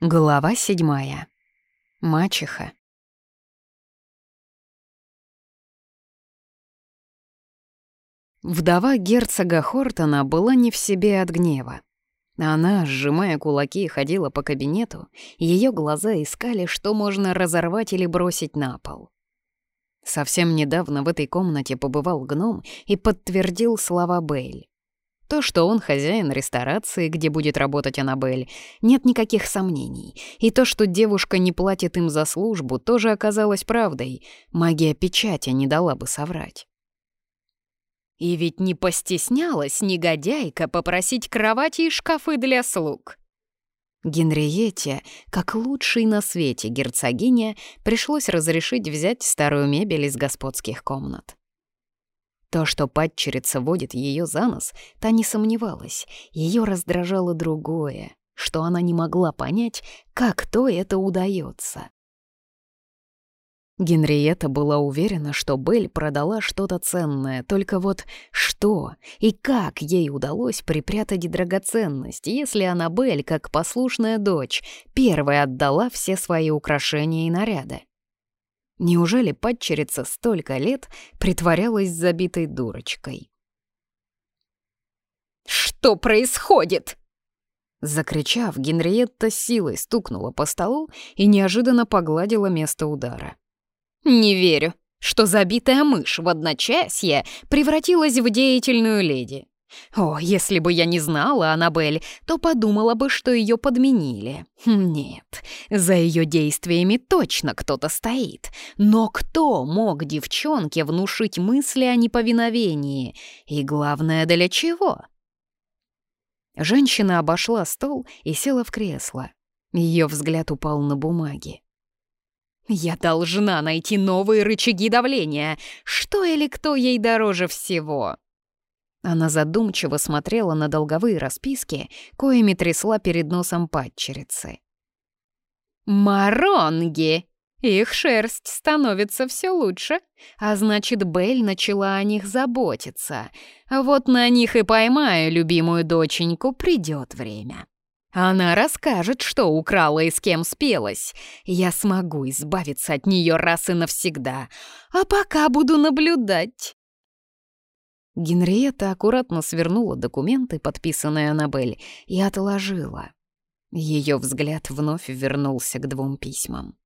Глава седьмая. Мачеха. Вдова герцога Хортона была не в себе от гнева. Она, сжимая кулаки, ходила по кабинету, ее глаза искали, что можно разорвать или бросить на пол. Совсем недавно в этой комнате побывал гном и подтвердил слова Бейль. То, что он хозяин ресторации, где будет работать Аннабель, нет никаких сомнений. И то, что девушка не платит им за службу, тоже оказалось правдой. Магия печати не дала бы соврать. И ведь не постеснялась негодяйка попросить кровати и шкафы для слуг. Генриете, как лучшей на свете герцогиня, пришлось разрешить взять старую мебель из господских комнат. То, что падчерица водит ее за нос, та не сомневалась. Ее раздражало другое, что она не могла понять, как то это удается. Генриетта была уверена, что Белль продала что-то ценное, только вот что и как ей удалось припрятать драгоценность, если Аннабель, как послушная дочь, первая отдала все свои украшения и наряды. Неужели падчерица столько лет притворялась забитой дурочкой? «Что происходит?» Закричав, Генриетта силой стукнула по столу и неожиданно погладила место удара. «Не верю, что забитая мышь в одночасье превратилась в деятельную леди. О, если бы я не знала Аннабель, то подумала бы, что ее подменили. Нет, за ее действиями точно кто-то стоит. Но кто мог девчонке внушить мысли о неповиновении? И главное, для чего? Женщина обошла стол и села в кресло. Ее взгляд упал на бумаги. «Я должна найти новые рычаги давления. Что или кто ей дороже всего?» Она задумчиво смотрела на долговые расписки, коими трясла перед носом падчерицы. «Маронги! Их шерсть становится все лучше, а значит, Белль начала о них заботиться. Вот на них и поймаю любимую доченьку, придет время». Она расскажет, что украла и с кем спелась. Я смогу избавиться от нее раз и навсегда. А пока буду наблюдать. Генриетта аккуратно свернула документы, подписанные Аннабель, и отложила. Ее взгляд вновь вернулся к двум письмам.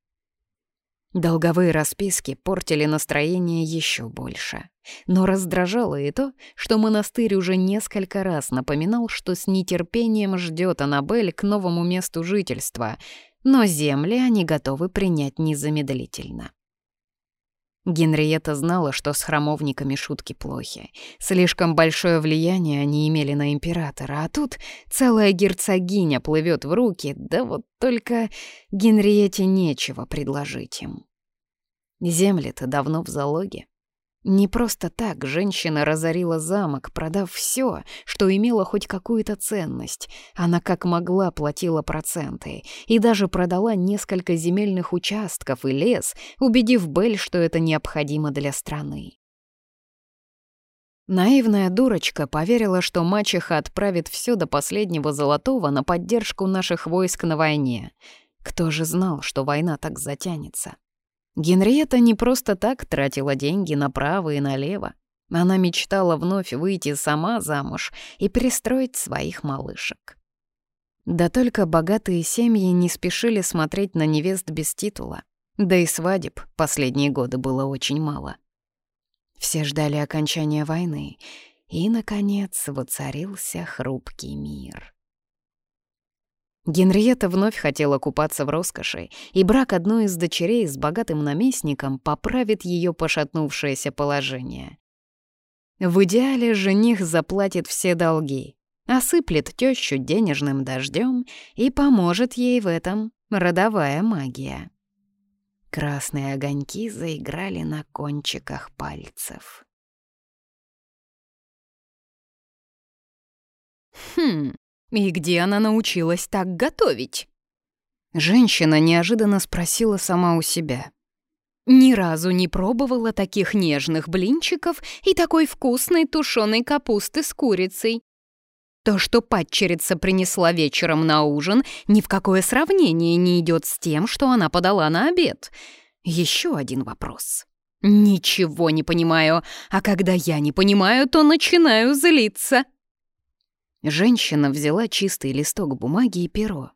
Долговые расписки портили настроение еще больше. Но раздражало и то, что монастырь уже несколько раз напоминал, что с нетерпением ждет Аннабель к новому месту жительства, но земли они готовы принять незамедлительно. Генриетта знала, что с храмовниками шутки плохи. Слишком большое влияние они имели на императора, а тут целая герцогиня плывет в руки, да вот только Генриете нечего предложить им. Земли-то давно в залоге. Не просто так женщина разорила замок, продав все, что имело хоть какую-то ценность. Она как могла платила проценты и даже продала несколько земельных участков и лес, убедив Бель, что это необходимо для страны. Наивная дурочка поверила, что мачеха отправит все до последнего золотого на поддержку наших войск на войне. Кто же знал, что война так затянется? Генриетта не просто так тратила деньги направо и налево. Она мечтала вновь выйти сама замуж и пристроить своих малышек. Да только богатые семьи не спешили смотреть на невест без титула. Да и свадеб последние годы было очень мало. Все ждали окончания войны, и, наконец, воцарился хрупкий мир. Генриетта вновь хотела купаться в роскоши, и брак одной из дочерей с богатым наместником поправит ее пошатнувшееся положение. В идеале жених заплатит все долги, осыплет тещу денежным дождем и поможет ей в этом родовая магия. Красные огоньки заиграли на кончиках пальцев. Хм, и где она научилась так готовить? Женщина неожиданно спросила сама у себя. Ни разу не пробовала таких нежных блинчиков и такой вкусной тушеной капусты с курицей. То, что падчерица принесла вечером на ужин, ни в какое сравнение не идет с тем, что она подала на обед. Еще один вопрос. Ничего не понимаю, а когда я не понимаю, то начинаю злиться. Женщина взяла чистый листок бумаги и перо.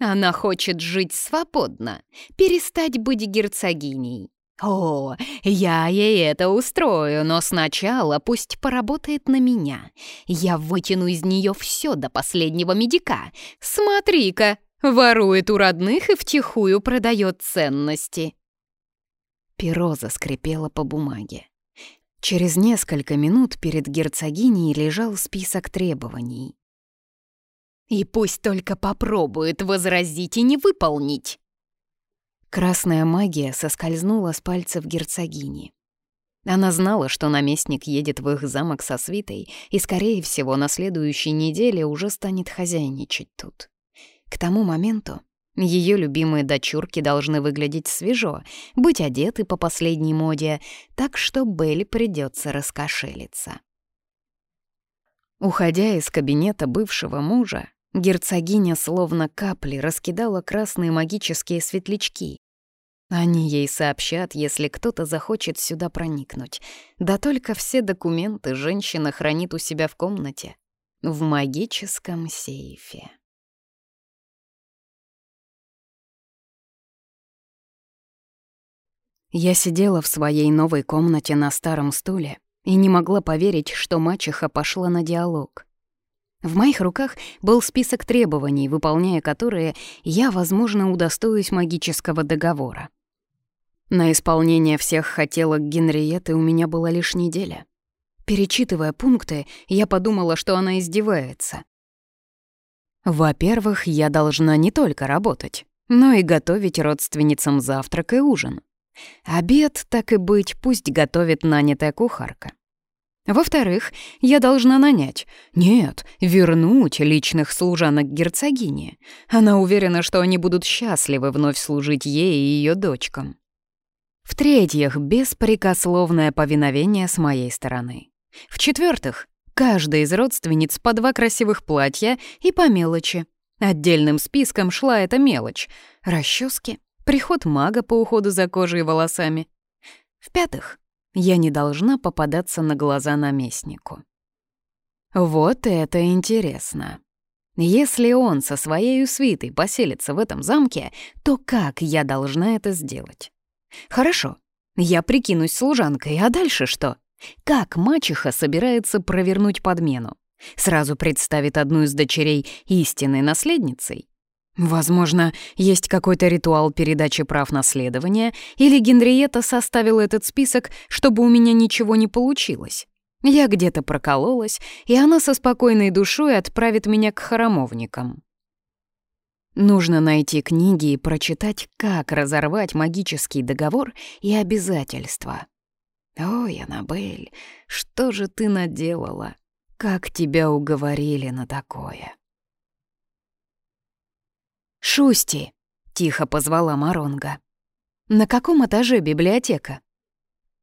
Она хочет жить свободно, перестать быть герцогиней. О, я ей это устрою, но сначала пусть поработает на меня. Я вытяну из нее все до последнего медика. Смотри-ка, ворует у родных и втихую продает ценности. Перо заскрипело по бумаге. Через несколько минут перед герцогиней лежал список требований. «И пусть только попробует возразить и не выполнить!» Красная магия соскользнула с пальцев герцогини. Она знала, что наместник едет в их замок со свитой и, скорее всего, на следующей неделе уже станет хозяйничать тут. К тому моменту ее любимые дочурки должны выглядеть свежо, быть одеты по последней моде, так что Белль придется раскошелиться. Уходя из кабинета бывшего мужа, герцогиня словно капли раскидала красные магические светлячки. Они ей сообщат, если кто-то захочет сюда проникнуть. Да только все документы женщина хранит у себя в комнате, в магическом сейфе. Я сидела в своей новой комнате на старом стуле и не могла поверить, что мачеха пошла на диалог. В моих руках был список требований, выполняя которые я, возможно, удостоюсь магического договора. На исполнение всех хотелок Генриетты у меня была лишь неделя. Перечитывая пункты, я подумала, что она издевается. Во-первых, я должна не только работать, но и готовить родственницам завтрак и ужин. Обед, так и быть, пусть готовит нанятая кухарка. Во-вторых, я должна нанять, нет, вернуть личных служанок герцогине. Она уверена, что они будут счастливы вновь служить ей и ее дочкам. В-третьих, беспрекословное повиновение с моей стороны. В-четвертых, каждая из родственниц по два красивых платья и по мелочи. Отдельным списком шла эта мелочь. Расчески, приход мага по уходу за кожей и волосами. В-пятых, я не должна попадаться на глаза наместнику. Вот это интересно. Если он со своей свитой поселится в этом замке, то как я должна это сделать? Хорошо, я прикинусь служанкой, а дальше что? Как мачеха собирается провернуть подмену? Сразу представит одну из дочерей истинной наследницей? Возможно, есть какой-то ритуал передачи прав наследования, или Генриетта составила этот список, чтобы у меня ничего не получилось. Я где-то прокололась, и она со спокойной душой отправит меня к храмовникам. Нужно найти книги и прочитать, как разорвать магический договор и обязательства. Ой, Аннабель, что же ты наделала? Как тебя уговорили на такое? «Шусти!» — тихо позвала Маронга. «На каком этаже библиотека?»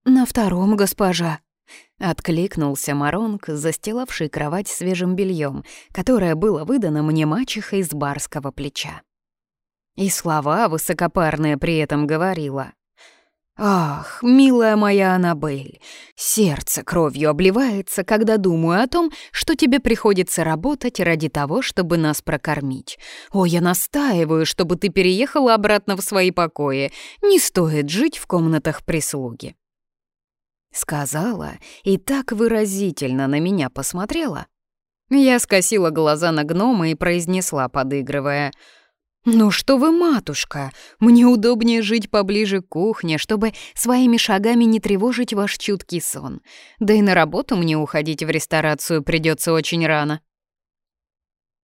«На втором, госпожа», — откликнулся Маронг, застилавший кровать свежим бельем, которое было выдано мне мачехой с барского плеча. И слова высокопарные при этом говорила. «Ах, милая моя Аннабель, сердце кровью обливается, когда думаю о том, что тебе приходится работать ради того, чтобы нас прокормить. О, я настаиваю, чтобы ты переехала обратно в свои покои. Не стоит жить в комнатах прислуги». Сказала и так выразительно на меня посмотрела. Я скосила глаза на гнома и произнесла, подыгрывая — «Ну что вы, матушка, мне удобнее жить поближе к кухне, чтобы своими шагами не тревожить ваш чуткий сон. Да и на работу мне уходить в ресторацию придется очень рано».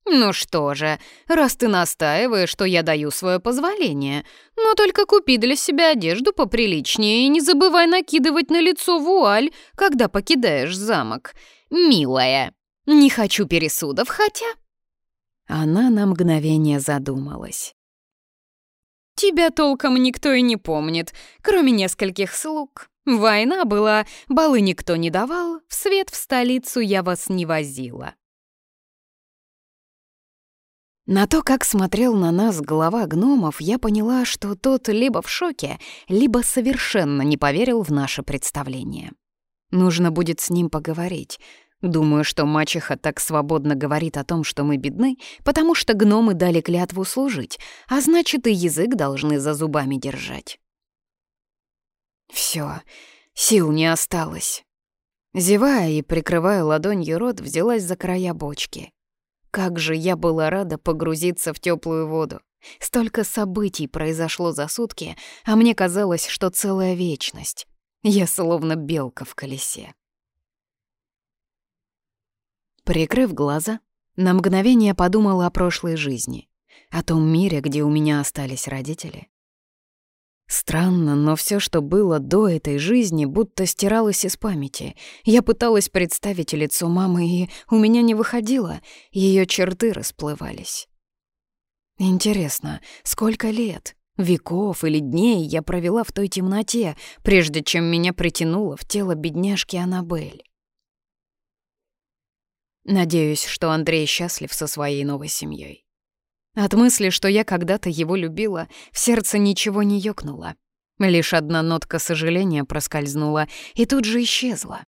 «Ну что же, раз ты настаиваешь, что я даю свое позволение, но только купи для себя одежду поприличнее и не забывай накидывать на лицо вуаль, когда покидаешь замок. Милая, не хочу пересудов, хотя она на мгновение задумалась. «Тебя толком никто и не помнит, кроме нескольких слуг. Война была, балы никто не давал, в свет в столицу я вас не возила. На то, как смотрел на нас глава гномов, я поняла, что тот либо в шоке, либо совершенно не поверил в наше представление. Нужно будет с ним поговорить. Думаю, что мачеха так свободно говорит о том, что мы бедны, потому что гномы дали клятву служить, а значит, и язык должны за зубами держать. Все, сил не осталось. Зевая и прикрывая ладонью рот, взялась за края бочки. Как же я была рада погрузиться в теплую воду. Столько событий произошло за сутки, а мне казалось, что целая вечность. Я словно белка в колесе. Прикрыв глаза, на мгновение подумала о прошлой жизни, о том мире, где у меня остались родители. Странно, но все, что было до этой жизни, будто стиралось из памяти. Я пыталась представить лицо мамы, и у меня не выходило, ее черты расплывались. Интересно, сколько лет, веков или дней я провела в той темноте, прежде чем меня притянуло в тело бедняжки Аннабель? Надеюсь, что Андрей счастлив со своей новой семьей. От мысли, что я когда-то его любила, в сердце ничего не ёкнуло. Лишь одна нотка сожаления проскользнула и тут же исчезла.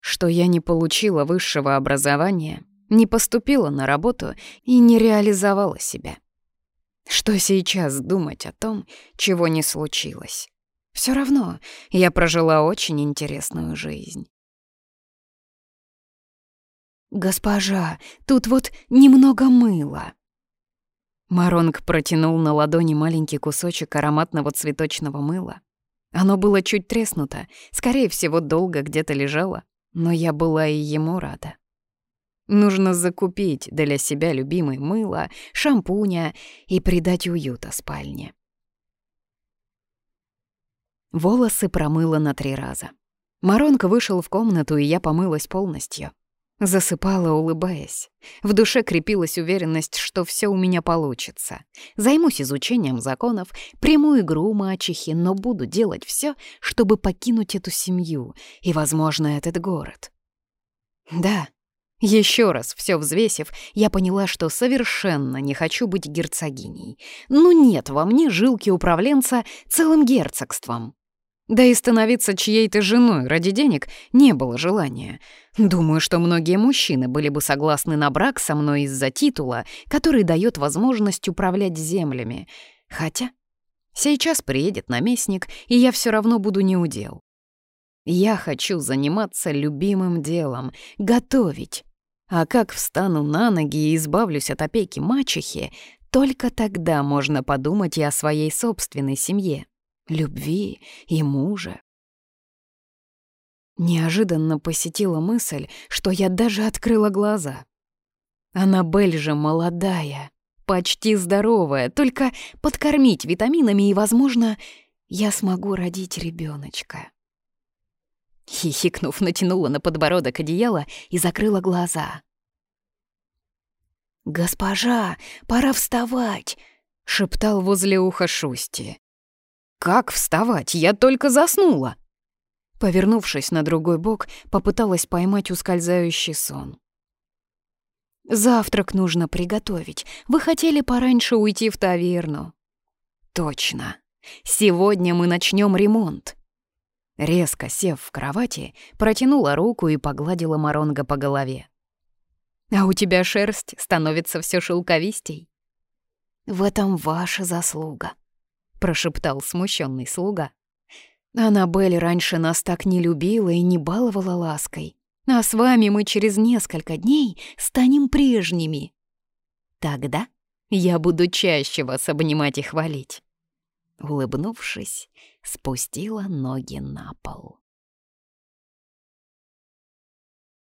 Что я не получила высшего образования, не поступила на работу и не реализовала себя. Что сейчас думать о том, чего не случилось? Все равно я прожила очень интересную жизнь. «Госпожа, тут вот немного мыла», Маронг протянул на ладони маленький кусочек ароматного цветочного мыла. Оно было чуть треснуто, скорее всего, долго где-то лежало, но я была и ему рада. Нужно закупить для себя любимое мыло, шампуня и придать уюта спальне. Волосы промыла на три раза. Маронка вышел в комнату, и я помылась полностью. Засыпала, улыбаясь. В душе крепилась уверенность, что все у меня получится. Займусь изучением законов, приму игру мачехи, но буду делать все, чтобы покинуть эту семью и, возможно, этот город. Да, еще раз все взвесив, я поняла, что совершенно не хочу быть герцогиней. Ну нет во мне жилки управленца целым герцогством. Да и становиться чьей-то женой ради денег не было желания. Думаю, что многие мужчины были бы согласны на брак со мной из-за титула, который дает возможность управлять землями. Хотя сейчас приедет наместник, и я все равно буду неудел. Я хочу заниматься любимым делом — готовить. А как встану на ноги и избавлюсь от опеки мачехи, только тогда можно подумать и о своей собственной семье любви и мужа. Неожиданно посетила мысль, что я даже открыла глаза. Аннабель же молодая, почти здоровая, только подкормить витаминами и, возможно, я смогу родить ребеночка. Хихикнув, натянула на подбородок одеяло и закрыла глаза. «Госпожа, пора вставать!» — шептал возле уха Шусти. «Как вставать? Я только заснула!» Повернувшись на другой бок, попыталась поймать ускользающий сон. «Завтрак нужно приготовить. Вы хотели пораньше уйти в таверну». «Точно. Сегодня мы начнем ремонт». Резко сев в кровати, протянула руку и погладила Моронга по голове. «А у тебя шерсть становится все шелковистей». «В этом ваша заслуга», прошептал смущенный слуга. Аннабель раньше нас так не любила и не баловала лаской. А с вами мы через несколько дней станем прежними. Тогда я буду чаще вас обнимать и хвалить. Улыбнувшись, спустила ноги на пол.